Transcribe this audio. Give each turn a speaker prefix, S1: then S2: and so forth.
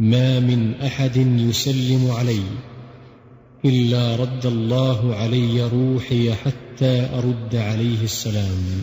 S1: ما من أحد يسلم علي إلا رد الله علي روحي حتى أرد عليه السلام.